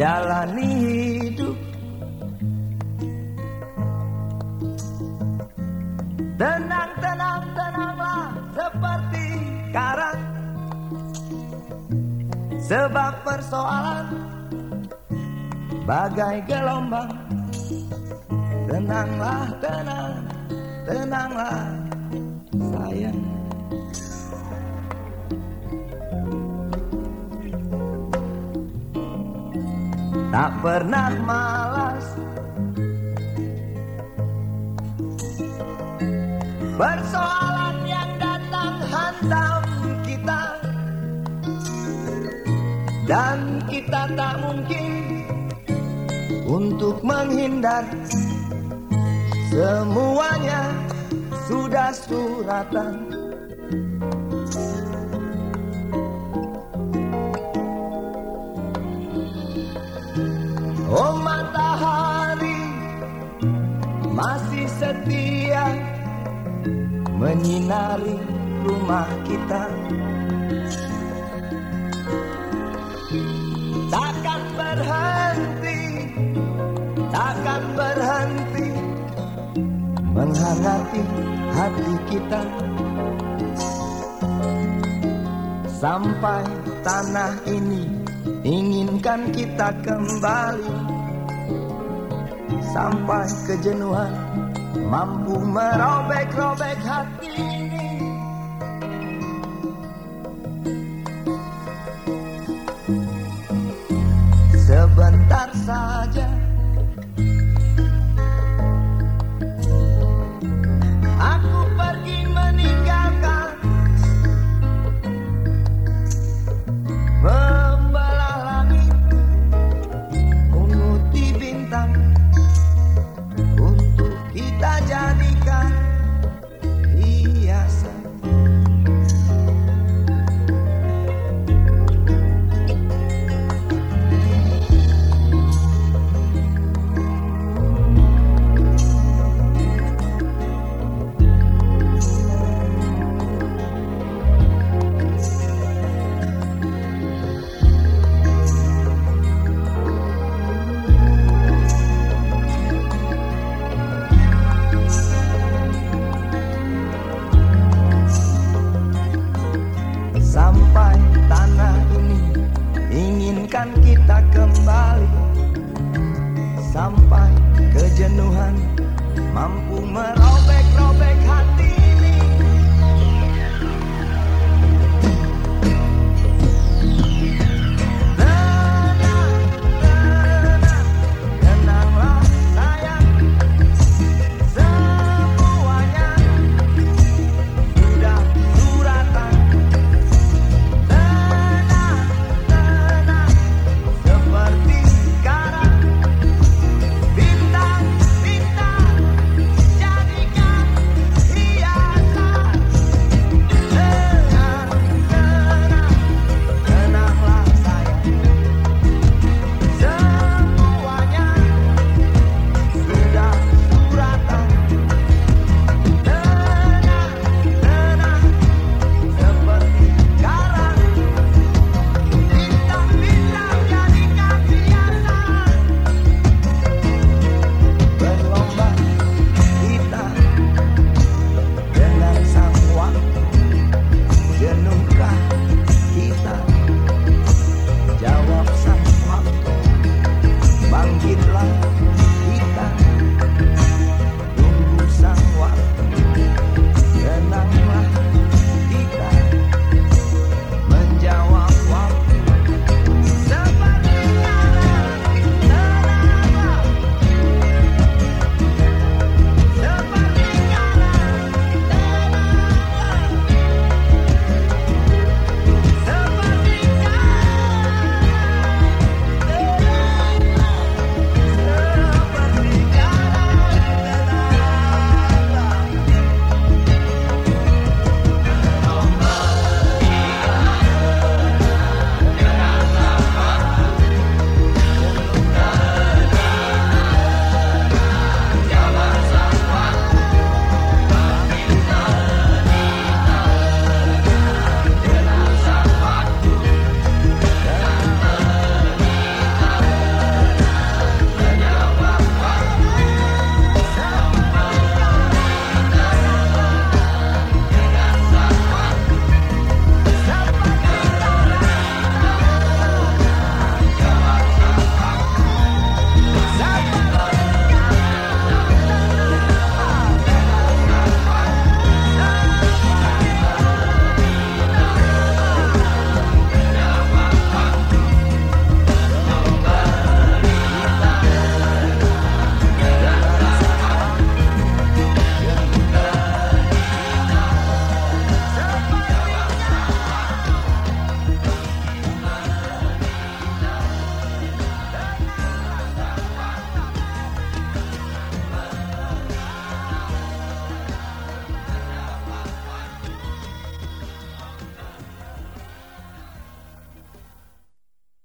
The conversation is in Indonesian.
jalani hidup. Tenang, tenang, tenanglah seperti karang Sebab persoalan bagai gelombang. Tenanglah, tenang, tenanglah Tak pernah malas. Persoalan yang datang hantam kita. Dan kita tak mungkin Untuk menghindar. Semuanya sudah suratan menyinari rumah kita. Takkan berhenti, takkan berhenti Menghangati hati kita. Sampai tanah ini inginkan kita kembali. Sampai kejenuhan mampu merobek-robek hati. Ini Sebentar saja sampai kejenuhan mampu merobek-robek hati.